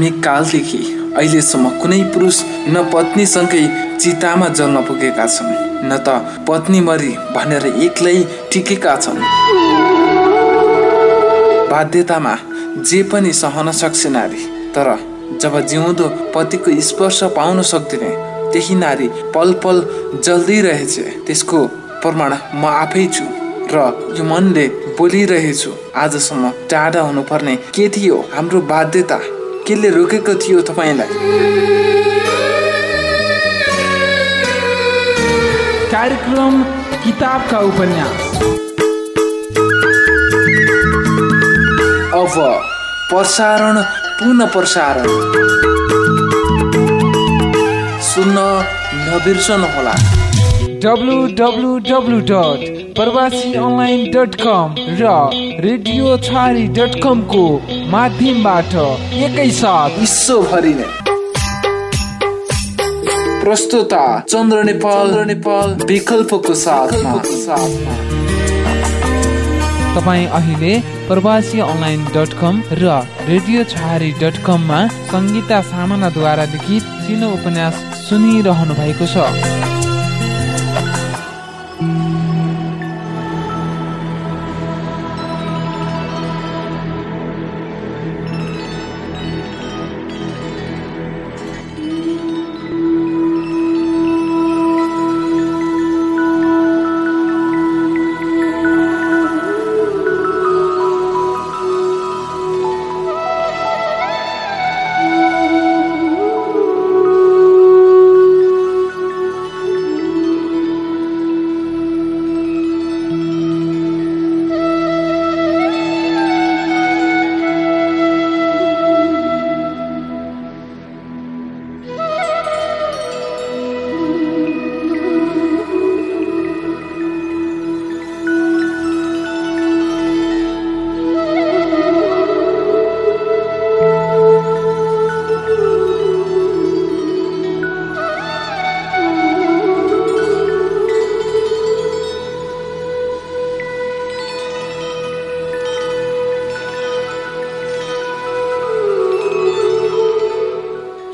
धार्मिक कालदेखि अहिलेसम्म कुनै पुरुष न पत्नीसँगै चितामा जल्न पुगेका छन् न त पत्नी मरी भनेर एक्लै टिकेका छन्। बाध्यतामा जे पनि सहन सक्छ नारी तर जब जिउँदो पतिको स्पर्श पाउन सक्दिने त्यही नारी पल पल जल्दै रहेछ त्यसको प्रमाण म आफै छु र यो मनले बोलिरहेछु आजसम्म टाढा हुनुपर्ने के थियो हाम्रो बाध्यता? केले रोकेको थियो तपाईँलाई? कार्यक्रम किताबका उपन्यास। अब प्रसारण पुनः प्रसारण। सुन्न नबिर्सनुहोला। W W W dot Prawasi online dot com र रेडियो छारी डट कमको माध्यमबाट एकैसाथ विश्वभरि नै। प्रस्तुता चन्द्र नेपाल नेपाल विकल्पको साथमा। साथमा। तपाईँ अहिले प्रवासी अनलाइन डट कम र रेडियो छहारी डट कममा सङ्गीता सामानाद्वारा लिखित सिनो उपन्यास सुनिरहनु भएको छ।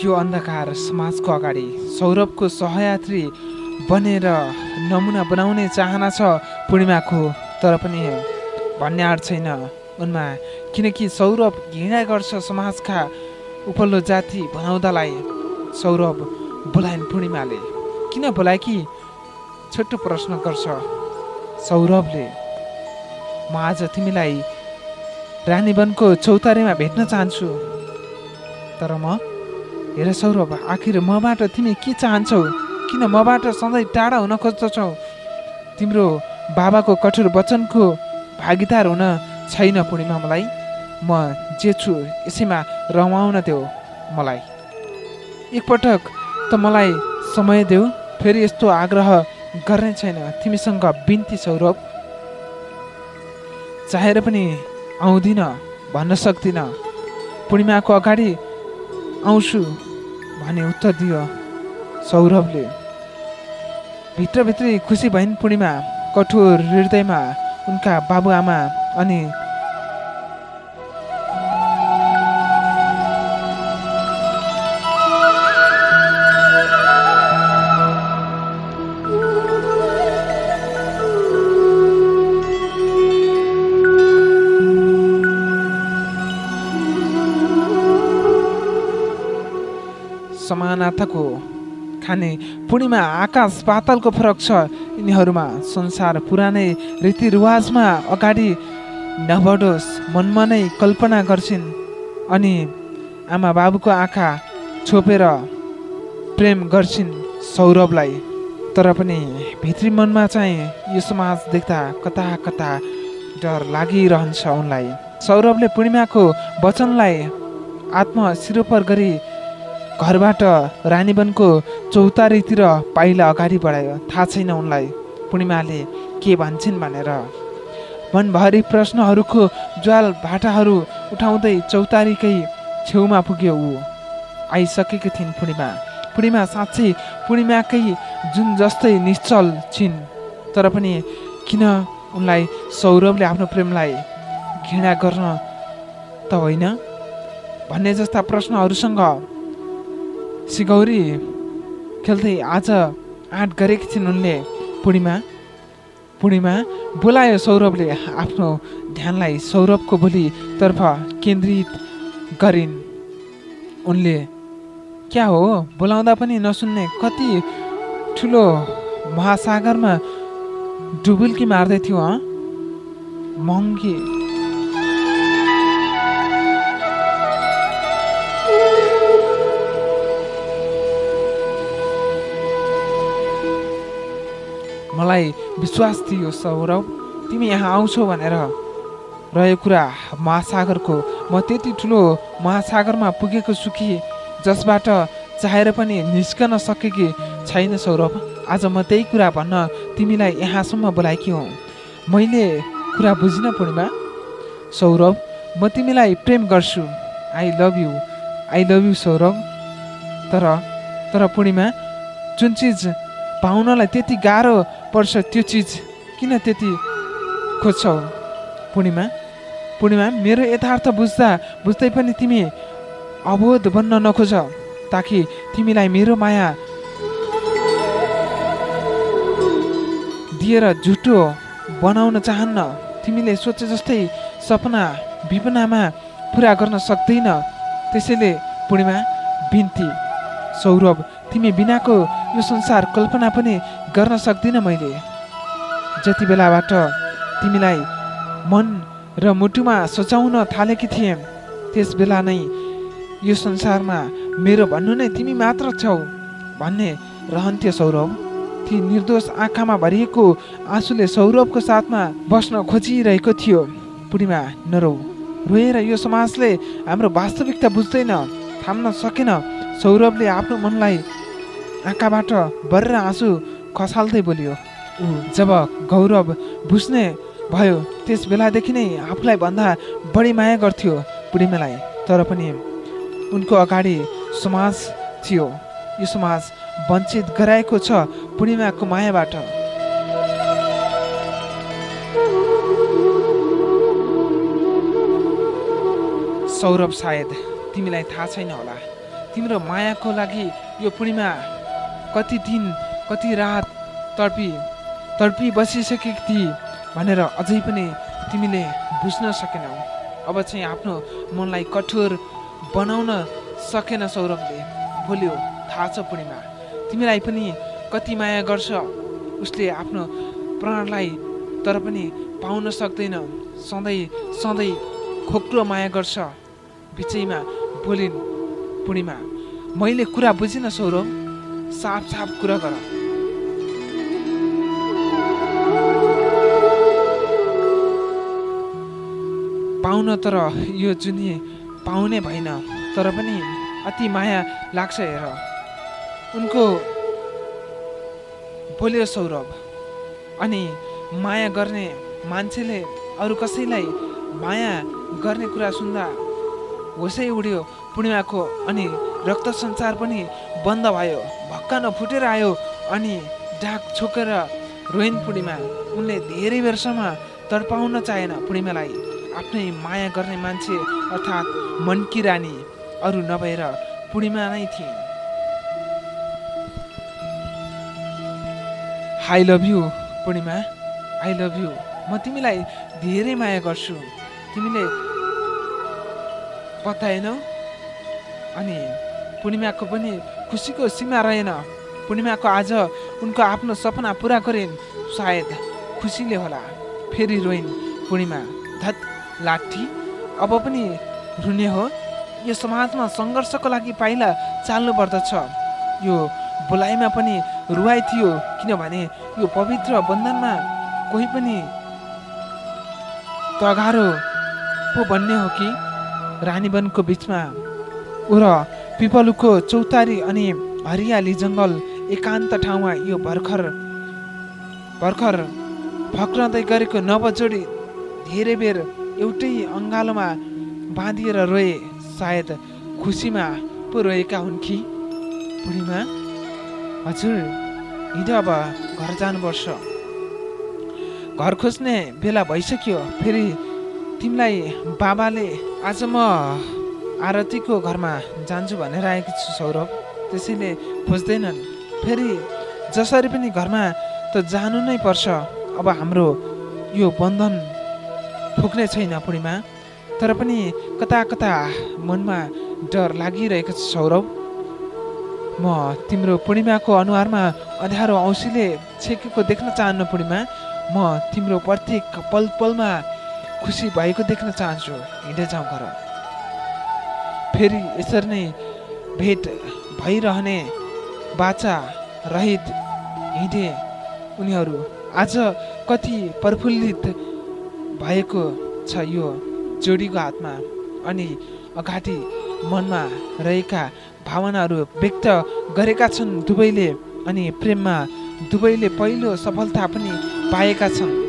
यो अन्धकार समाजको अगाडि सौरभको सहयात्री बनेर नमुना बनाउने चाहना छ पूर्णिमाको तर पनि भन्ने आँट छैन। उनमा किनकि सौरभ घृणा गर्छ समाजका उपल्लो जाति बनाउँदालाई। सौरभ बोलाइन् पूर्णिमाले। किन बोलाए कि? छोटो प्रश्न गर्छ। सौरभले म आज तिमीलाई रानीवनको चौतारीमा भेट्न चाहन्छु। तर म हेर सौरभ आखिर मबाट तिमी के चाहन्छौ? किन मबाट सधैँ टाढा हुन खोज्दछौ? तिम्रो बाबाको कठोर वचनको भागीदार हुन छैन पूर्णिमा मलाई। म जे छु यसैमा रमाउन देऊ मलाई। एकपटक त मलाई समय देऊ फेरि यस्तो आग्रह गर्ने छैन। तिमीसँग बिन्ती सौरभ। चाहेर पनि आउँदिन भन्न सक्दिनँ। पूर्णिमाको अगाडि आउँछु। भने उत्तर दियो सौरभले भित्रभित्रै खुसी भइन् पूर्णिमा कठोर हृदयमा उनका बाबुआमा अनि समानताको खाने। पूर्णिमा आकाश पातलको फरक छ। यिनीहरूमा संसार पुरानै रीतिरिवाजमा अगाडि नबढोस् मनमा नै कल्पना गर्छिन्। अनि आमा बाबुको आँखा छोपेर प्रेम गर्छिन् सौरभलाई। तर पनि भित्री मनमा चाहिँ यो समाज देख्दा कता कता डर लागिरहन्छ उनलाई। सौरभले पूर्णिमाको वचनलाई आत्म सिरोपर गरी घरबाट रानीवनको चौतारीतिर पाइला अगाडि बढायो। थाहा छैन उनलाई। पूर्णिमाले के भन्छन् भनेर। मनभरि प्रश्नहरूको ज्वाल भाटाहरू उठाउँदै चौतारीकै छेउमा पुग्यो ऊ। आइसकेकी थिइन् पूर्णिमा। पूर्णिमा साँच्चै पूर्णिमाकै जुन जस्तै निश्चल छिन् तर पनि किन उनलाई सौरभले आफ्नो प्रेमलाई घृणा गर्न त होइन? भन्ने जस्ता प्रश्नहरूसँग सिगौरी खेल्दै आज आँट गरेकी थिइन् उनले। पूर्णिमा पूर्णिमा बोलायो सौरभले आफ्नो ध्यानलाई सौरभको भोलितर्फ केन्द्रित गरिन्। उनले क्या हो? बोलाउँदा पनि नसुन्ने कति ठुलो महासागरमा डुबुल्की मार्दै थियो हँ? महँगी मलाई विश्वास थियो सौरभ तिमी यहाँ आउँछौ भनेर। रहेको कुरा महासागरको म त्यति ठुलो महासागरमा पुगेको सुखी जसबाट चाहेर पनि निस्कन सकेकी छैन सौरभ। आज म त्यही कुरा भन्न तिमीलाई यहाँसम्म बोलाएकी हुँ। मैले कुरा बुझिनँ पूर्णिमा। सौरभ म तिमीलाई प्रेम गर्छु। I love you I love you Saurabh. तर तर पूर्णिमा जुन चिज पाउनलाई त्यति गाह्रो पर्छ त्यो चिज किन त्यति खोज्छौ? पूर्णिमा? पूर्णिमा मेरो यथार्थ बुझ्दा बुझ्दै पनि तिमी अबोध बन्न नखोज। ताकि तिमीलाई मेरो माया दिएर झुटो बनाउन चाहन्न। तिमीले सोचे जस्तै सपना विपनामा पुरा गर्न सक्दैन। त्यसैले पूर्णिमा बिन्ती सौरभ तिमी बिनाको यो संसार कल्पना पनि गर्न सक्दिनँ मैले। जति बेलाबाट तिमीलाई मन र मुटुमा सोचाउन थालेकी थिएँ त्यस बेला नै यो संसारमा मेरो भन्नु नै तिमी मात्र छौ भन्ने रहन्थ्यो सौरभ ती निर्दोष आँखामा भरिएको आँसुले सौरभको साथमा बस्न खोजिरहेको थियो। पूर्णिमा नरौ रोएर यो समाजले हाम्रो वास्तविकता बुझ्दैन थाम्न सकेन। सौरभले आफ्नो मनलाई आँखाबाट बर्र आँसु खसाल्दै बोल्यो ऊ जब गौरव बुझ्ने भयो त्यस बेलादेखि नै आफूलाई भन्दा बढी माया गर्थ्यो पूर्णिमालाई। तर पनि उनको अगाडि समाज थियो। यो समाज वञ्चित गराएको छ पूर्णिमाको मायाबाट। सौरभ सायद तिमीलाई थाहा छैन होला। तिम्रो मायाको लागि यो पूर्णिमा कति दिन कति रात तडपी तडपी बसिसकेकी थिए भनेर अझै पनि तिमीले बुझ्न सकेनौ। अब चाहिँ आफ्नो मनलाई कठोर बनाउन सकेन सौरभले। बोल्यो थाहा छ पूर्णिमा तिमीलाई पनि कति माया गर्छ। उसले आफ्नो प्राणलाई तर पनि पाउन सक्दैन। सधैँ सधैँ खोक्रो माया गर्छ। बिचैमा बोलिन् पूर्णिमा। मैले कुरा बुझिनँ सौरभ साफ साफ कुरा गर। पाउन तर यो जुनी पाउने भएन तर पनि अति माया लाग्छ हेर। उनको बोल्यो सौरभ अनि माया गर्ने मान्छेले अरू कसैलाई माया गर्ने कुरा सुन्दा होसै उड्यो पूर्णिमाको अनि रक्त सञ्चार पनि बन्द भयो भक्क नफुटेर आयो अनि ढाक छोकेर रोइन् पूर्णिमा उनले धेरै वर्षमा तडपाउन चाहेन पूर्णिमालाई आफ्नै माया गर्ने मान्छे अर्थात् मनकी रानी अरू नभएर पूर्णिमा नै थिइन्। I love you Purnima I love you म तिमीलाई धेरै माया गर्छु। तिमीले बताएनौ अनि पूर्णिमाको पनि खुसीको सीमा रहेन। पूर्णिमाको आज उनको आफ्नो सपना पुरा गरिन्। सायद खुसीले होला। फेरि रोइन् पूर्णिमा। धत लाठी। अब पनि रुने हो। यो समाजमा सङ्घर्षको लागि पाइला चाल्नु पर्दछ। यो बोलाइमा पनि रुवाई थियो किनभने यो पवित्र बन्धनमा कोही पनि तगारो पो बन्ने हो कि? रानीवनको बिचमा ऊ र पिपलुको चौतारी अनि हरियाली जङ्गल एकान्त ठाउँमा यो भर्खर भर्खर फक्रँदै गरेको नवजोडी धेरै बेर एउटै अङ्गालोमा बाँधिएर रोए सायद खुसीमा पो रोएका हुन् कि? बुढीमा? हजुर हिँड अब घर जानुपर्छ। घर खोज्ने बेला भइसक्यो फेरि तिमीलाई बाबाले आज म आरतीको घरमा जान्छु भनेर आएकी छु सौरभ। त्यसैले खोज्दैनन्। फेरि जसरी पनि घरमा त जानु नै पर्छ। अब हाम्रो यो बन्धन फुक्ने छैन पूर्णिमा। तर पनि कता कता मनमा डर लागिरहेको छ सौरभ। म तिम्रो पूर्णिमाको अनुहारमा अँध्यारो औँसीले छेकेको देख्न चाहन्न पूर्णिमा। म तिम्रो प्रत्येक पल पलमा खुसी भएको देख्न चाहन्छु। हिँड्दै जाउँ घर। फेरि यसरी नै भेट भइरहने बाचा रहित हिँडे उनीहरू आज कति प्रफुल्लित भएको छ यो जोडीको हातमा अनि अगाडि मनमा रहेका भावनाहरू व्यक्त गरेका छन् दुवैले अनि प्रेममा दुवैले पहिलो सफलता पनि पाएका छन्।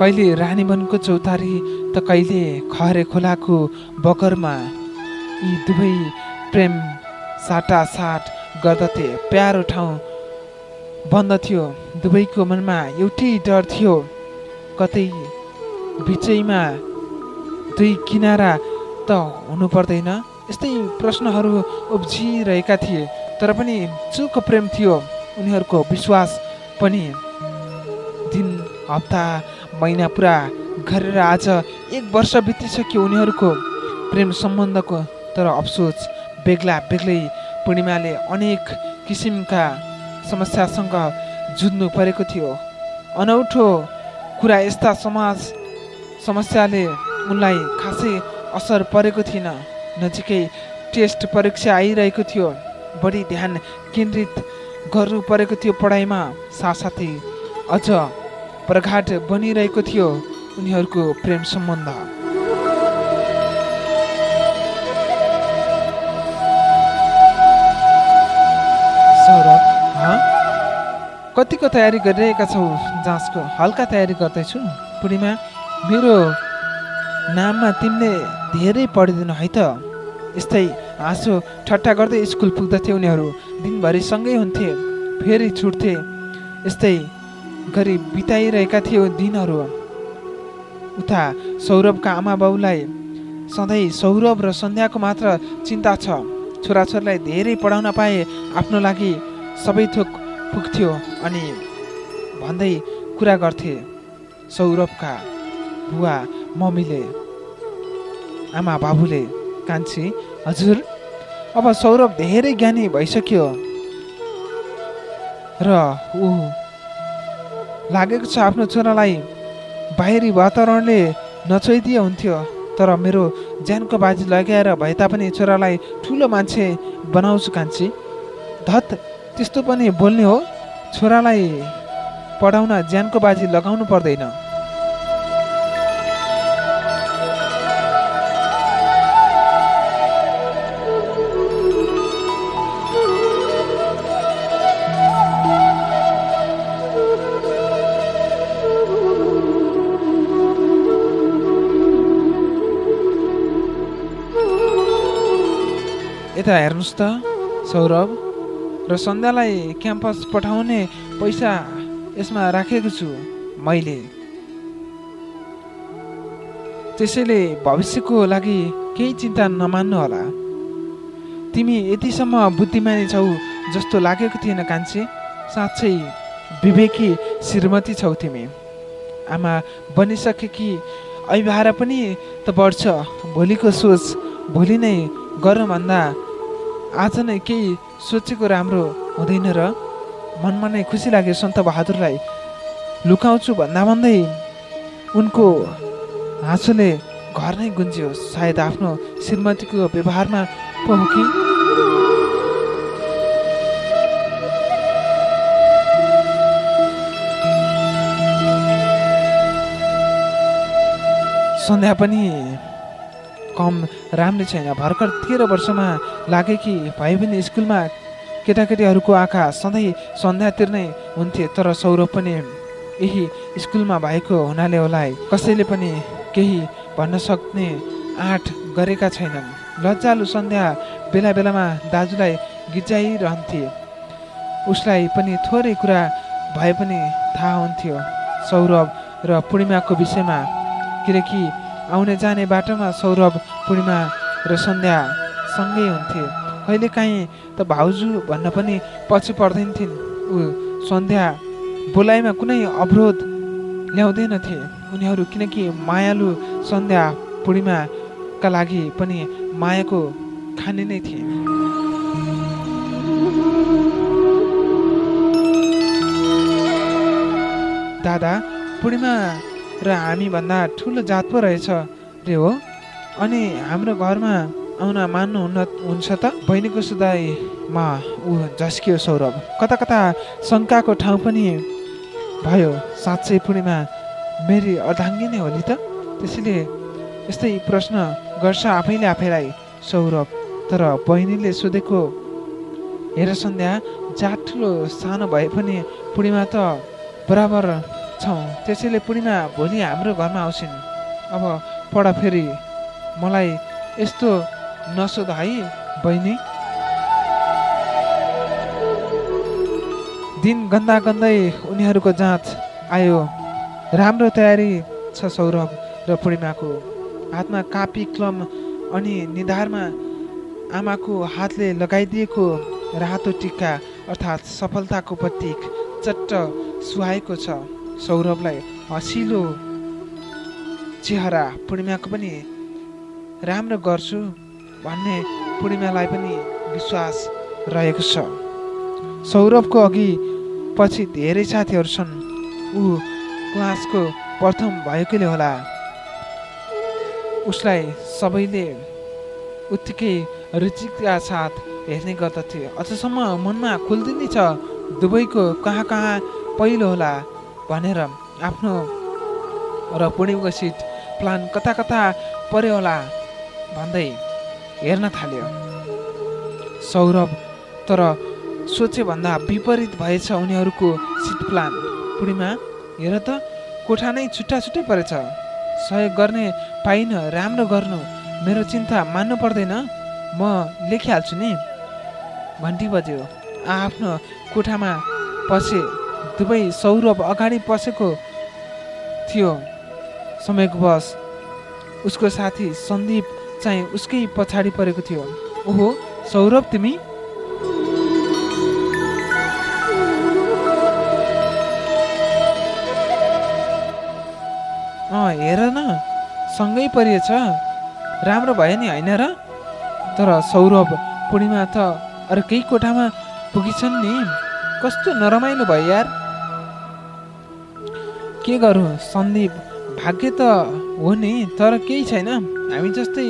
कहिले रानीवनको चौतारी त कहिले खरे खोलाको बगरमा यी दुवै प्रेम साटासाट गर्दथे। प्यारो ठाउँ बन्द थियो। दुवैको मनमा एउटै डर थियो। कतै बिचैमा दुई किनारा त हुनु पर्दैन। यस्तै प्रश्नहरू उब्जिरहेका थिए। तर पनि चुक प्रेम थियो। उनीहरूको विश्वास पनि दिन हप्ता महिना पुरा गरेर आज एक वर्ष बितिसक्यो उनीहरूको प्रेम सम्बन्धको तर अफसोस बेग्ला बेग्लै पूर्णिमाले अनेक किसिमका समस्यासँग जुझ्नु परेको थियो। अनौठो कुरा यस्ता समाज समस्याले उनलाई खासै असर परेको थिएन। नजिकै टेस्ट परीक्षा आइरहेको थियो। बढी ध्यान केन्द्रित गर्नु परेको थियो पढाइमा। साथसाथै अझ प्रघाट बनिरहेको थियो उनीहरूको प्रेम सम्बन्ध। सौरभ? कतिको तयारी गरिरहेका छौ जाँचको? हल्का तयारी गर्दैछु। पूर्णिमा मेरो नाममा तिमीले धेरै पढिदिनु है त। यस्तै हाँसो ठट्टा गर्दै स्कुल पुग्दथे उनीहरू। दिनभरि सँगै हुन्थे फेरि छुट्थे। यस्तै गरी बिताइरहेका थियो दिनहरू उता सौरभका आमा बाउलाई सधैँ सौरभ र सन्ध्याको मात्र चिन्ता छ। छोराछोरीलाई धेरै पढाउन पाए आफ्नो लागि सबै थोक पुग्थ्यो अनि भन्दै कुरा गर्थे सौरभका बुवा मम्मीले। आमा बाबुले कान्छी हजुर अब सौरभ धेरै ज्ञानी भइसक्यो। र ऊ लागेको छ आफ्नो छोरालाई बाहिरी वातावरणले नचोइदिए हुन्थ्यो तर मेरो ज्यानको बाजी लगाएर भए तापनि छोरालाई ठुलो मान्छे बनाउँछु कान्छी। धत त्यस्तो पनि बोल्ने हो। छोरालाई पढाउन ज्यानको बाजी लगाउनु पर्दैन। यता हेर्नुहोस् त सौरभ। र सन्ध्यालाई क्याम्पस पठाउने पैसा यसमा राखेको छु मैले। त्यसैले भविष्यको लागि केही चिन्ता नमान्नु होला। तिमी यतिसम्म बुद्धिमानी छौ जस्तो लागेको थिएन कान्छी। साँच्चै विवेकी श्रीमती छौ तिमी। आमा बनिसकेकी अभिभार पनि त बढ्छ। भोलिको सोच भोलि नै गरौँभन्दा आज नै केही सोचेको राम्रो हुँदैन र मनमा नै खुसी लाग्यो सन्त बहादुरलाई। लुकाउँछु भन्दा भन्दै उनको हाँसोले घर नै गुन्जियो सायद आफ्नो श्रीमतीको व्यवहारमा पो सन्ध्या पनि कम राम्रो छैन। भर्खर तेह्र वर्षमा लागे कि भाइ पनि स्कुलमा केटाकेटीहरूको आँखा सधैँ सन्ध्यातिर नै हुन्थे तर सौरभ पनि यही स्कुलमा भएको हुनाले होला कसैले पनि केही भन्न सक्ने आँट गरेका छैनन्। लज्जालु सन्ध्या बेला बेलामा दाजुलाई गिचाइरहन्थे उसलाई पनि थोरै कुरा भए पनि थाहा हुन्थ्यो। सौरभ र पूर्णिमाको विषयमा किनकि आउने जाने बाटोमा सौरभ पूर्णिमा र सन्ध्या सँगै हुन्थे। कहिलेकाहीँ त भाउजू भन्न पनि पछि पर्दैन थिइन् ऊ सन्ध्या बोलाइमा कुनै अवरोध ल्याउँदैनथे। उनीहरू किनकि मायालु सन्ध्या पूर्णिमाका लागि पनि मायाको खाने नै थिए। दादा पूर्णिमा र हामीभन्दा ठुलो जात पो रहेछ रे हो। अनि हाम्रो घरमा आउन मान्नुहुन्न हुन्छ त? बहिनीको सुधाईमा ऊ झस्कियो सौरभ। कता कता शङ्काको ठाउँ पनि भयो। साँच्चै पूर्णिमा मेरी अर्धाङ्गी नै होली त? त्यसैले यस्तै प्रश्न गर्छ आफैले आफैलाई सौरभ। तर बहिनीले सोधेको हेर सन्ध्या जात ठुलो सानो भए पनि पूर्णिमा त बराबर छौँ। त्यसैले पूर्णिमा भोलि हाम्रो घरमा आउँछिन्। अब पढ फेरि। मलाई यस्तो नसोध है बहिनी। दिन गन्दा गन्दै उनीहरूको जाँच आयो। राम्रो तयारी छ सौरभ र पूर्णिमाको हातमा कापी कलम अनि निधारमा आमाको हातले लगाइदिएको रातो टिक्का अर्थात् सफलताको प्रतीक चट्ट सुहाएको छ। सौरभलाई हँसिलो चेहरा पूर्णिमाको पनि राम्रो गर्छु भन्ने पूर्णिमालाई पनि विश्वास रहेको छ। सौरभको अघि पछि धेरै साथीहरू छन्। ऊ क्लासको प्रथम भएकोले होला। उसलाई सबैले उत्तिकै रुचिका साथ हेर्ने गर्दथे। अझसम्म मनमा खुल्दिनी छ दुबईको कहाँ कहाँ पहिलो होला भनेर आफ्नो र पूर्णिमाको सिट प्लान कता कता पर्यो होला भन्दै हेर्न थाल्यो। सौरभ तर सोचे भन्दा विपरीत भएछ उनीहरूको सिट प्लान। पूर्णिमा हेर त कोठा नै छुट्टा छुट्टै परेछ। सहयोग गर्ने पाइन राम्रो गर्नु मेरो चिन्ता मान्नु पर्दैन। म लेखिहाल्छु नि। घन्टी बज्यो। आफ्नो कोठामा पसे। दुवै सौरभ अगाडि पसेको थियो। समयको बस। उसको साथी सन्दीप चाहिँ उसकै पछाडि परेको थियो। ओहो सौरभ तिमी? अँ हेर न सँगै परिएछ। राम्रो भयो नि होइन र? तर सौरभ पूर्णिमा त अर्कै कोठामा पुगिछन् नि। कस्तो नरमाइलो भयो यार। के गरौँ सन्दीप भाग्य त हो नि तर केही छैन। हामी जस्तै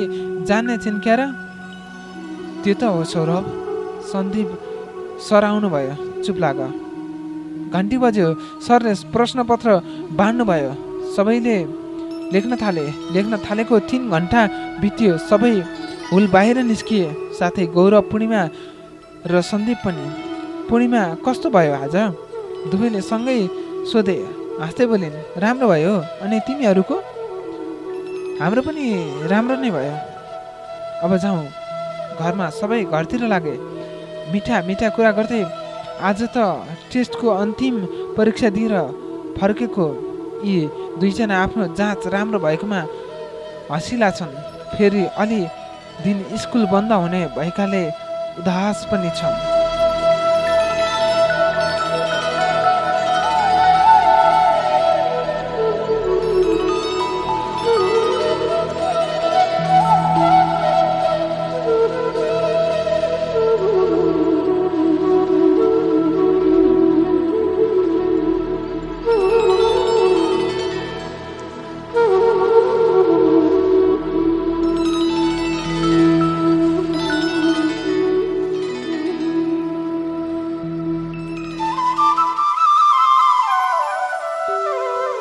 जान्ने छिन् क्या र त्यो त हो सौरभ। सन्दीप सर आउनुभयो। चुप लाग। घन्टी बज्यो। सरले प्रश्नपत्र बाँड्नुभयो। सबैले लेख्न थाले। लेख्न थालेको तिन घन्टा बित्यो। सबै हुल बाहिर निस्किए। साथै गौरव पूर्णिमा र सन्दीप पनि। पूर्णिमा कस्तो भयो आज? दुवैले सँगै सोधे। हाँस्दै बोलिन्। राम्रो भयो अनि तिमीहरूको? हाम्रो पनि राम्रो नै भयो। अब जाउँ। घरमा सबै घरतिर लागे। मिठा मिठा कुरा गर्दै आज त टेस्टको अन्तिम परीक्षा दिएर फर्केको। यी दुईजना आफ्नो जाँच राम्रो भएकोमा हँसिला छन्। फेरि अलि दिन स्कुल बन्द हुने भएकाले उदास पनि छन्।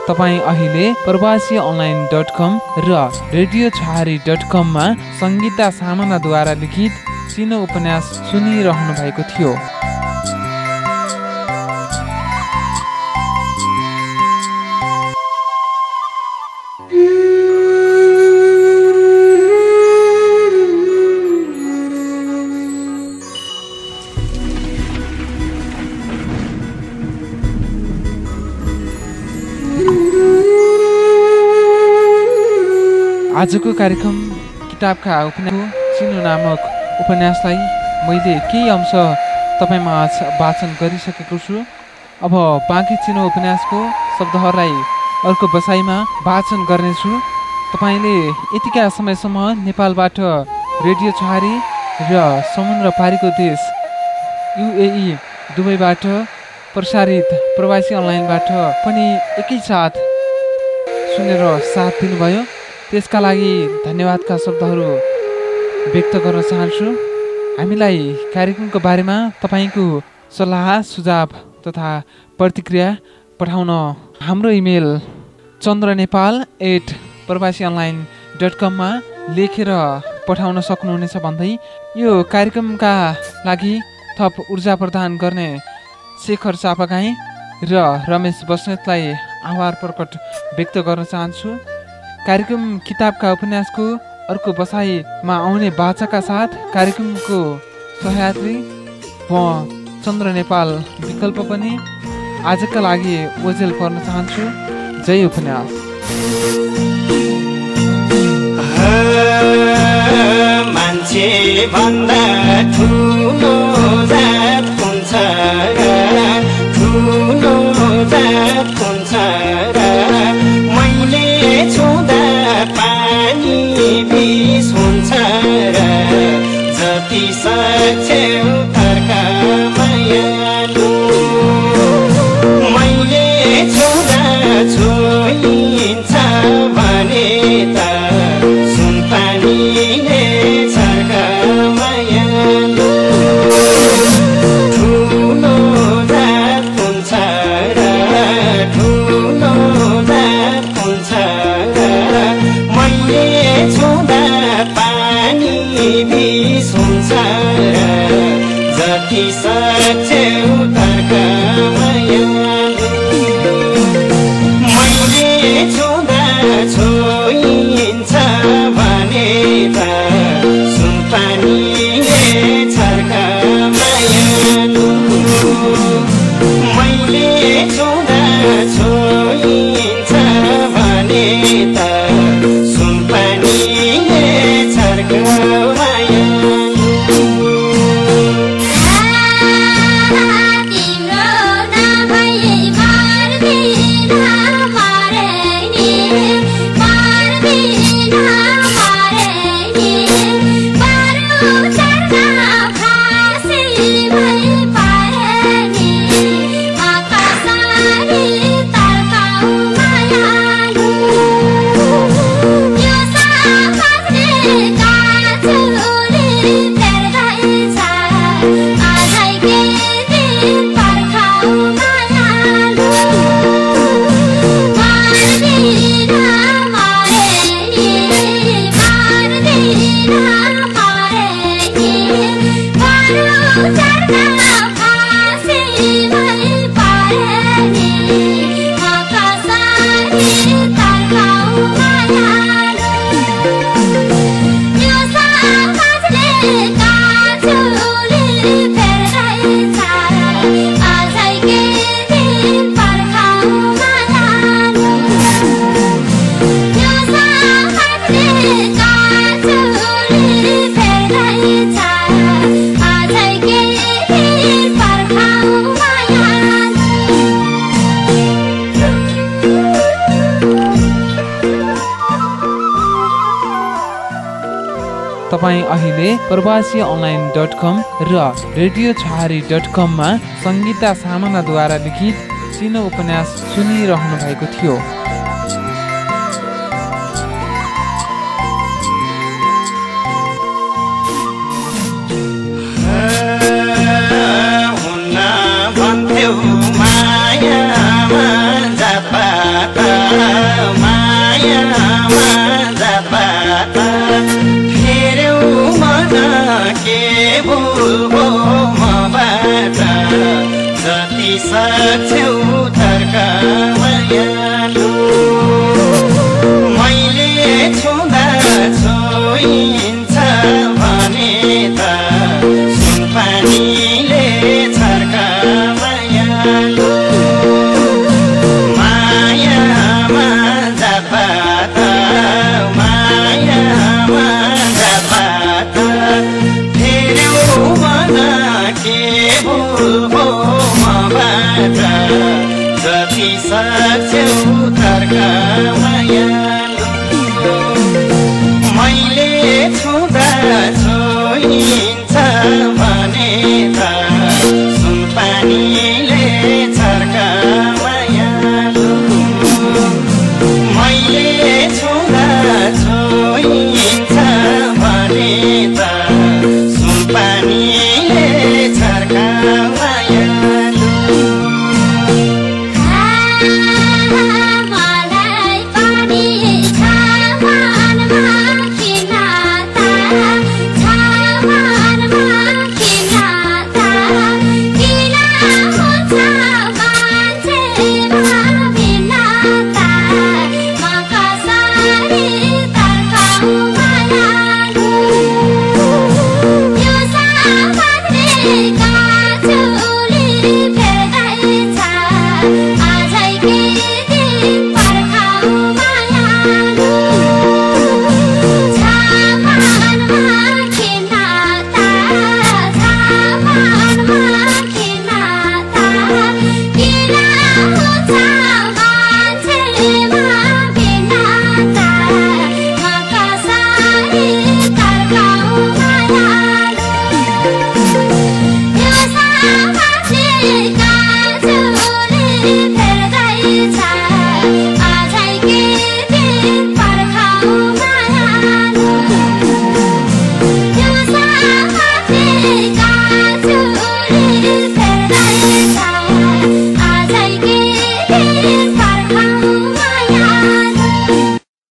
तपाईँ अहिले प्रवासी अनलाइन डट कम र रेडियो छहारी डट कममा सङ्गीता सामनाद्वारा लिखित सिनो उपन्यास सुनिरहनु भएको थियो। आजको कार्यक्रम किताबका उपन्यास चिनो नामक उपन्यासलाई मैले केही अंश तपाईँमा वाचन गरिसकेको छु। अब बाँकी चिनो उपन्यासको शब्दहरूलाई अर्को बसाइमा वाचन गर्नेछु। तपाईँले यतिका समयसम्म नेपालबाट रेडियो छहारी र समुद्र पारीको देश युएई दुबईबाट प्रसारित प्रवासी अनलाइनबाट पनि एकैसाथ सुनेर साथ दिनुभयो। त्यसका लागि धन्यवादका शब्दहरू व्यक्त गर्न चाहन्छु। हामीलाई कार्यक्रमको बारेमा तपाईँको सल्लाह सुझाव तथा प्रतिक्रिया पठाउन हाम्रो email Chandra Nepal at Pravasi online dot कममा लेखेर पठाउन सक्नुहुनेछ भन्दै यो कार्यक्रमका लागि थप ऊर्जा प्रदान गर्ने शेखर चापागाई र रमेश बस्नेतलाई आभार प्रकट व्यक्त गर्न चाहन्छु। कार्यक्रम किताबका उपन्यासको अर्को बसाइमा आउने बाचाका साथ कार्यक्रमको सहयात्री म चन्द्र नेपाल विकल्प पनि आजका लागि ओझेल पर्न चाहन्छु। जय उपन्यास। मान्छे भन्दा ठुलो जात हुन्छ ठुलो तपाईँ प्रवासी अनलाइन डट कम र रेडियो छहारी डट कममा सङ्गीता सामनाद्वारा लिखित सिनो उपन्यास सुनिरहनु भएको थियो। सक्छौ तर्क